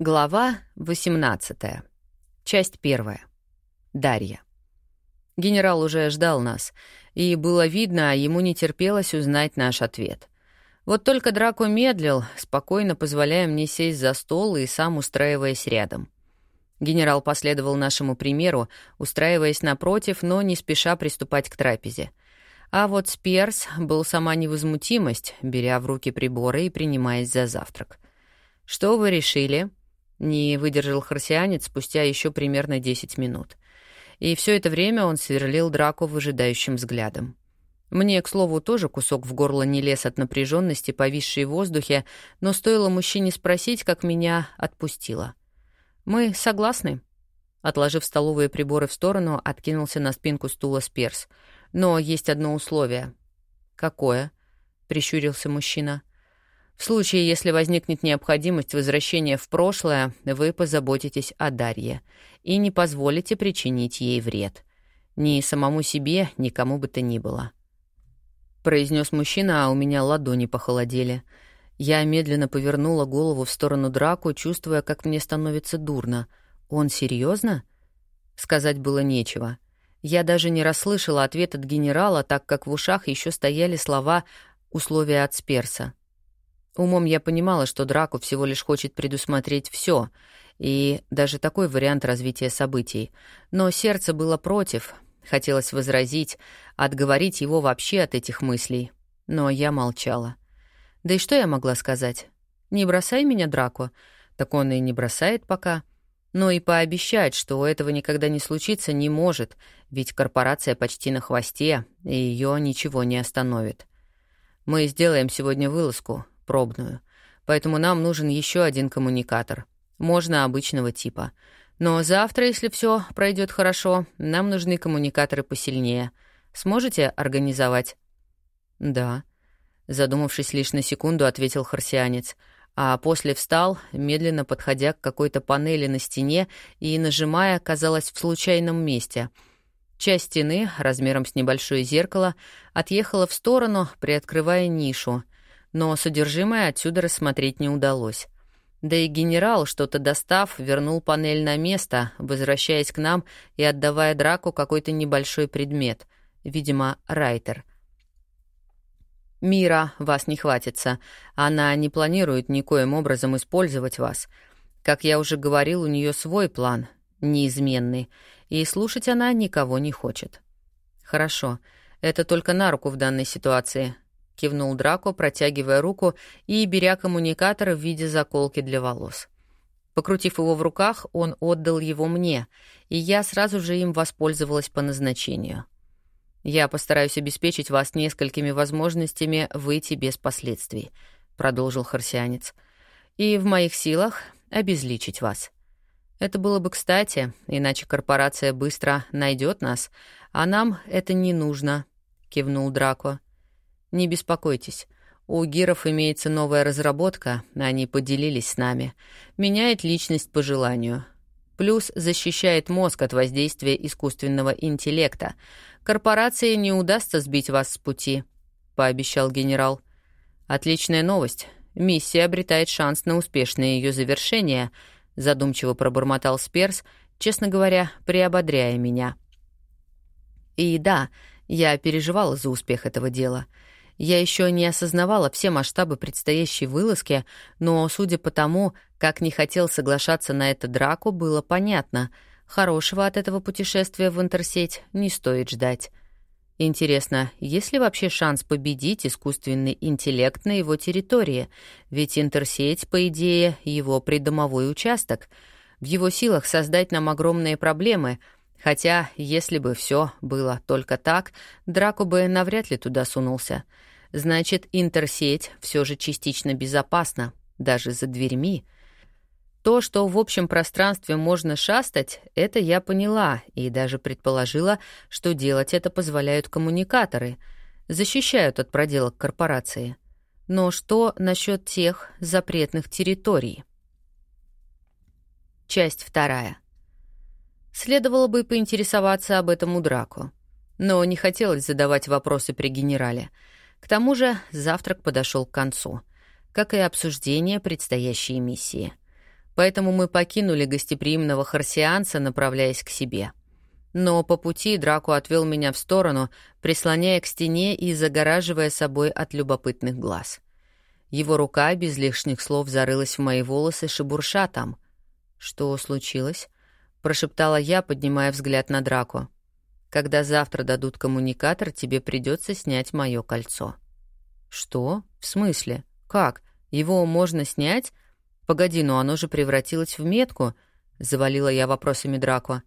Глава 18. Часть первая. Дарья. Генерал уже ждал нас, и было видно, ему не терпелось узнать наш ответ. Вот только Драко медлил, спокойно позволяя мне сесть за стол и сам устраиваясь рядом. Генерал последовал нашему примеру, устраиваясь напротив, но не спеша приступать к трапезе. А вот Сперс был сама невозмутимость, беря в руки приборы и принимаясь за завтрак. «Что вы решили?» Не выдержал харсианец спустя еще примерно 10 минут. И все это время он сверлил драку выжидающим взглядом. Мне, к слову, тоже кусок в горло не лез от напряженности, повисшей в воздухе, но стоило мужчине спросить, как меня отпустило. «Мы согласны?» Отложив столовые приборы в сторону, откинулся на спинку стула Сперс. «Но есть одно условие». «Какое?» — прищурился мужчина. — в случае, если возникнет необходимость возвращения в прошлое, вы позаботитесь о Дарье и не позволите причинить ей вред. Ни самому себе, ни кому бы то ни было. Произнес мужчина, а у меня ладони похолодели. Я медленно повернула голову в сторону Драку, чувствуя, как мне становится дурно. Он серьезно? Сказать было нечего. Я даже не расслышала ответ от генерала, так как в ушах еще стояли слова «условия от Сперса». Умом я понимала, что Драку всего лишь хочет предусмотреть все, и даже такой вариант развития событий. Но сердце было против, хотелось возразить, отговорить его вообще от этих мыслей. Но я молчала. Да и что я могла сказать? «Не бросай меня, Драку». Так он и не бросает пока. Но и пообещать, что этого никогда не случится, не может, ведь корпорация почти на хвосте, и ее ничего не остановит. Мы сделаем сегодня вылазку, пробную. Поэтому нам нужен еще один коммуникатор. Можно обычного типа. Но завтра, если все пройдет хорошо, нам нужны коммуникаторы посильнее. Сможете организовать? Да. Задумавшись лишь на секунду, ответил харсианец, а после встал, медленно подходя к какой-то панели на стене и нажимая, казалось, в случайном месте. Часть стены, размером с небольшое зеркало, отъехала в сторону, приоткрывая нишу — но содержимое отсюда рассмотреть не удалось. Да и генерал, что-то достав, вернул панель на место, возвращаясь к нам и отдавая Драку какой-то небольшой предмет, видимо, райтер. «Мира вас не хватится. Она не планирует никоим образом использовать вас. Как я уже говорил, у нее свой план, неизменный, и слушать она никого не хочет». «Хорошо. Это только на руку в данной ситуации. — кивнул Драко, протягивая руку и беря коммуникатор в виде заколки для волос. Покрутив его в руках, он отдал его мне, и я сразу же им воспользовалась по назначению. «Я постараюсь обеспечить вас несколькими возможностями выйти без последствий», — продолжил харсианец. «И в моих силах обезличить вас. Это было бы кстати, иначе корпорация быстро найдет нас, а нам это не нужно», — кивнул Драко. Не беспокойтесь. У гиров имеется новая разработка, они поделились с нами. Меняет личность по желанию. Плюс защищает мозг от воздействия искусственного интеллекта. Корпорации не удастся сбить вас с пути, пообещал генерал. Отличная новость. Миссия обретает шанс на успешное ее завершение, задумчиво пробормотал Сперс, честно говоря, приободряя меня. И да, я переживала за успех этого дела — я еще не осознавала все масштабы предстоящей вылазки, но, судя по тому, как не хотел соглашаться на это драку, было понятно. Хорошего от этого путешествия в интерсеть не стоит ждать. Интересно, есть ли вообще шанс победить искусственный интеллект на его территории? Ведь интерсеть, по идее, его придомовой участок. В его силах создать нам огромные проблемы — Хотя, если бы все было только так, Драку бы навряд ли туда сунулся. Значит, интерсеть все же частично безопасна, даже за дверьми. То, что в общем пространстве можно шастать, это я поняла и даже предположила, что делать это позволяют коммуникаторы, защищают от проделок корпорации. Но что насчет тех запретных территорий? Часть вторая. Следовало бы поинтересоваться об этом у Драко. Но не хотелось задавать вопросы при генерале. К тому же завтрак подошел к концу, как и обсуждение предстоящей миссии. поэтому мы покинули гостеприимного харсианца, направляясь к себе. Но по пути Драку отвел меня в сторону, прислоняя к стене и загораживая собой от любопытных глаз. Его рука без лишних слов зарылась в мои волосы, шебурша там. «Что случилось?» — прошептала я, поднимая взгляд на Драку. «Когда завтра дадут коммуникатор, тебе придется снять мое кольцо». «Что? В смысле? Как? Его можно снять? Погоди, но оно же превратилось в метку», — завалила я вопросами Драку.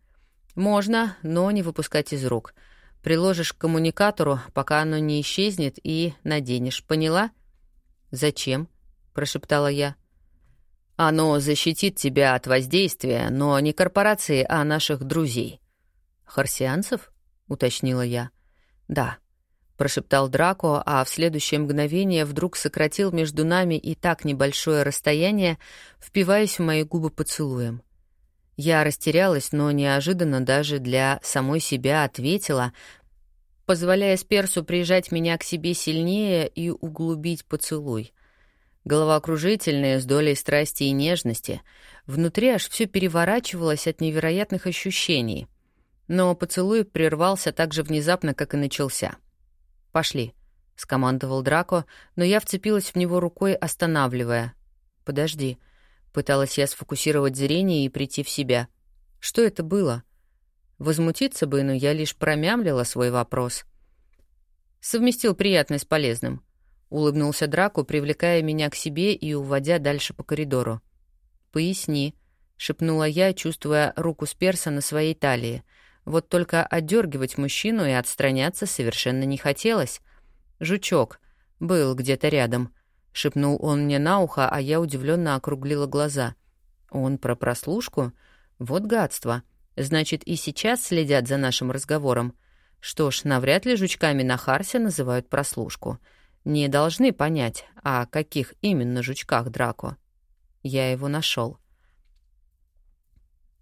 «Можно, но не выпускать из рук. Приложишь к коммуникатору, пока оно не исчезнет, и наденешь. Поняла?» «Зачем?» — прошептала я. «Оно защитит тебя от воздействия, но не корпорации, а наших друзей». «Харсианцев?» — уточнила я. «Да», — прошептал Драко, а в следующее мгновение вдруг сократил между нами и так небольшое расстояние, впиваясь в мои губы поцелуем. Я растерялась, но неожиданно даже для самой себя ответила, позволяя Сперсу прижать меня к себе сильнее и углубить поцелуй. Головокружительные, с долей страсти и нежности. Внутри аж все переворачивалось от невероятных ощущений. Но поцелуй прервался так же внезапно, как и начался. «Пошли», — скомандовал Драко, но я вцепилась в него рукой, останавливая. «Подожди», — пыталась я сфокусировать зрение и прийти в себя. «Что это было?» Возмутиться бы, но я лишь промямлила свой вопрос. Совместил приятное с полезным. Улыбнулся Драку, привлекая меня к себе и уводя дальше по коридору. «Поясни», — шепнула я, чувствуя руку Сперса на своей талии. Вот только отдергивать мужчину и отстраняться совершенно не хотелось. «Жучок. Был где-то рядом», — шепнул он мне на ухо, а я удивленно округлила глаза. «Он про прослушку? Вот гадство». Значит, и сейчас следят за нашим разговором. Что ж, навряд ли жучками на Харсе называют прослушку. Не должны понять, о каких именно жучках Драко. Я его нашел.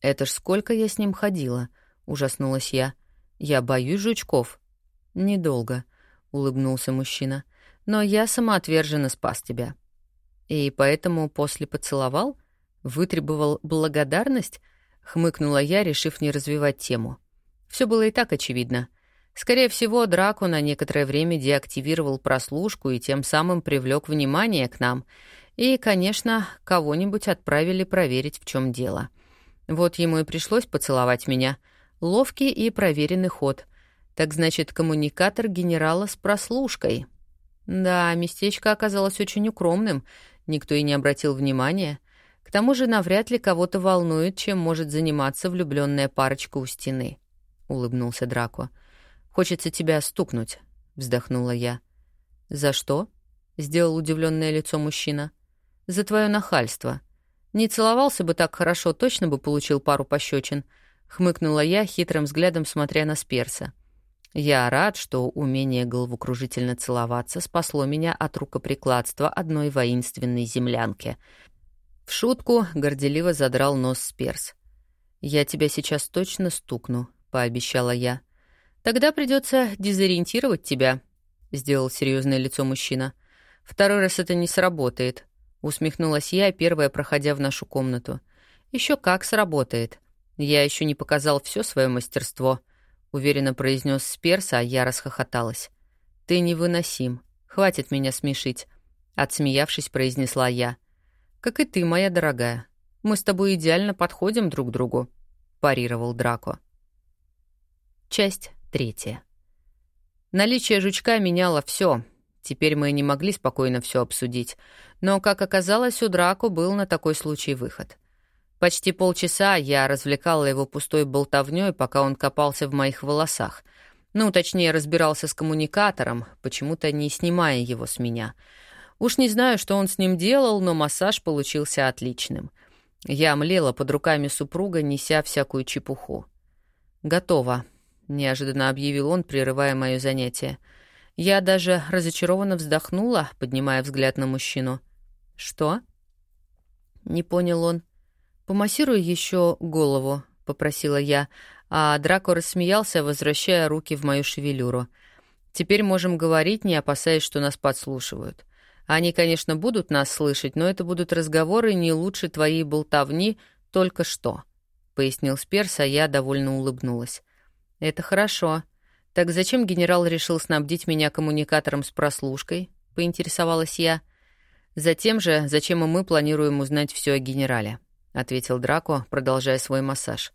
«Это ж сколько я с ним ходила!» — ужаснулась я. «Я боюсь жучков». «Недолго», — улыбнулся мужчина. «Но я самоотверженно спас тебя». «И поэтому после поцеловал? Вытребовал благодарность?» хмыкнула я, решив не развивать тему. Все было и так очевидно. Скорее всего, Драко на некоторое время деактивировал прослушку и тем самым привлек внимание к нам. И, конечно, кого-нибудь отправили проверить, в чем дело. Вот ему и пришлось поцеловать меня. Ловкий и проверенный ход. Так значит, коммуникатор генерала с прослушкой. Да, местечко оказалось очень укромным. Никто и не обратил внимания. К тому же навряд ли кого-то волнует, чем может заниматься влюбленная парочка у стены», — улыбнулся Драко. «Хочется тебя стукнуть», — вздохнула я. «За что?» — сделал удивленное лицо мужчина. «За твое нахальство. Не целовался бы так хорошо, точно бы получил пару пощечин», — хмыкнула я, хитрым взглядом смотря на Сперса. «Я рад, что умение головокружительно целоваться спасло меня от рукоприкладства одной воинственной землянки», в шутку горделиво задрал нос Сперс. «Я тебя сейчас точно стукну», — пообещала я. «Тогда придется дезориентировать тебя», — сделал серьезное лицо мужчина. «Второй раз это не сработает», — усмехнулась я, первая проходя в нашу комнату. Еще как сработает. Я еще не показал все свое мастерство», — уверенно произнес Сперс, а я расхохоталась. «Ты невыносим. Хватит меня смешить», — отсмеявшись, произнесла я. «Как и ты, моя дорогая. Мы с тобой идеально подходим друг к другу», — парировал Драко. Часть третья. Наличие жучка меняло все. Теперь мы не могли спокойно все обсудить. Но, как оказалось, у Драко был на такой случай выход. Почти полчаса я развлекала его пустой болтовнёй, пока он копался в моих волосах. Ну, точнее, разбирался с коммуникатором, почему-то не снимая его с меня — Уж не знаю, что он с ним делал, но массаж получился отличным. Я млела под руками супруга, неся всякую чепуху. «Готово», — неожиданно объявил он, прерывая мое занятие. Я даже разочарованно вздохнула, поднимая взгляд на мужчину. «Что?» Не понял он. «Помассируй еще голову», — попросила я, а Драко рассмеялся, возвращая руки в мою шевелюру. «Теперь можем говорить, не опасаясь, что нас подслушивают». Они, конечно, будут нас слышать, но это будут разговоры не лучше твоей болтовни только что», — пояснил Сперс, а я довольно улыбнулась. «Это хорошо. Так зачем генерал решил снабдить меня коммуникатором с прослушкой?» — поинтересовалась я. «Затем же, зачем и мы планируем узнать все о генерале», — ответил Драко, продолжая свой массаж.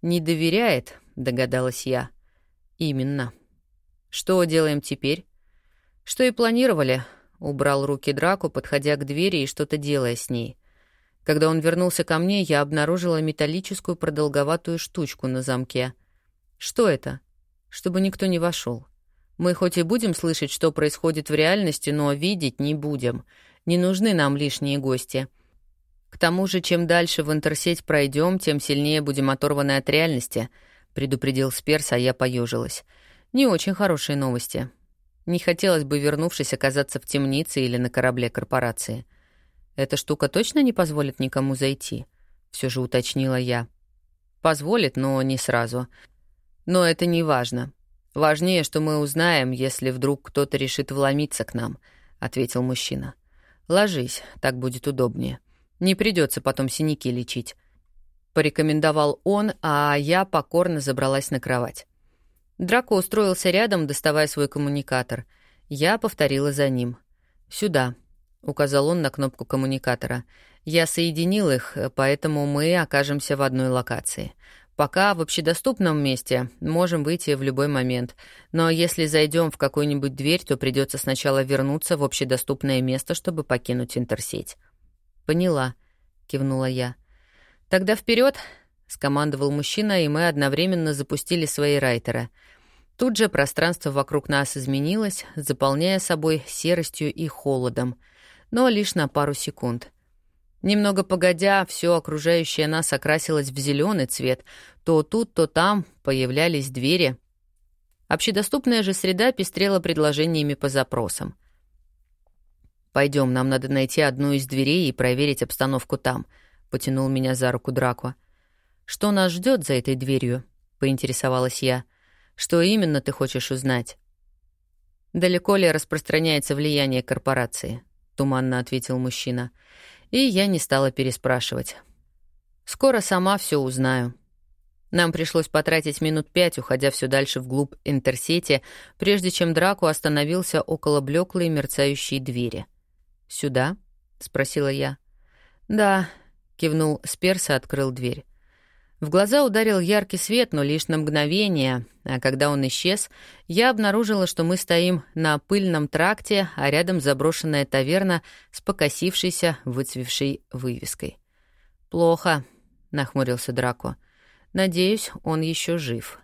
«Не доверяет», — догадалась я. «Именно. Что делаем теперь?» «Что и планировали», — убрал руки Драко, подходя к двери и что-то делая с ней. Когда он вернулся ко мне, я обнаружила металлическую продолговатую штучку на замке. «Что это?» «Чтобы никто не вошел. Мы хоть и будем слышать, что происходит в реальности, но видеть не будем. Не нужны нам лишние гости. К тому же, чем дальше в интерсеть пройдем, тем сильнее будем оторваны от реальности», — предупредил Сперс, а я поежилась. «Не очень хорошие новости. Не хотелось бы, вернувшись, оказаться в темнице или на корабле корпорации. Эта штука точно не позволит никому зайти?» — все же уточнила я. «Позволит, но не сразу. Но это не важно. Важнее, что мы узнаем, если вдруг кто-то решит вломиться к нам», — ответил мужчина. «Ложись, так будет удобнее. Не придется потом синяки лечить». Порекомендовал он, а я покорно забралась на кровать. Драко устроился рядом, доставая свой коммуникатор. Я повторила за ним. «Сюда», — указал он на кнопку коммуникатора. «Я соединил их, поэтому мы окажемся в одной локации. Пока в общедоступном месте можем выйти в любой момент, но если зайдем в какую-нибудь дверь, то придется сначала вернуться в общедоступное место, чтобы покинуть интерсеть». «Поняла», — кивнула я. «Тогда вперед, скомандовал мужчина, и мы одновременно запустили свои райтеры. Тут же пространство вокруг нас изменилось, заполняя собой серостью и холодом, но лишь на пару секунд. Немного погодя, все окружающее нас окрасилось в зеленый цвет. То тут, то там появлялись двери. Общедоступная же среда пестрела предложениями по запросам. Пойдем, нам надо найти одну из дверей и проверить обстановку там», — потянул меня за руку Драко. «Что нас ждет за этой дверью?» — поинтересовалась я. «Что именно ты хочешь узнать?» «Далеко ли распространяется влияние корпорации?» — туманно ответил мужчина. И я не стала переспрашивать. «Скоро сама все узнаю». Нам пришлось потратить минут пять, уходя все дальше вглубь интерсети, прежде чем Драку остановился около блеклой мерцающей двери. «Сюда?» — спросила я. «Да», — кивнул Сперс и открыл дверь. В глаза ударил яркий свет, но лишь на мгновение, а когда он исчез, я обнаружила, что мы стоим на пыльном тракте, а рядом заброшенная таверна с покосившейся, выцвевшей вывеской. «Плохо», — нахмурился Драко. «Надеюсь, он еще жив».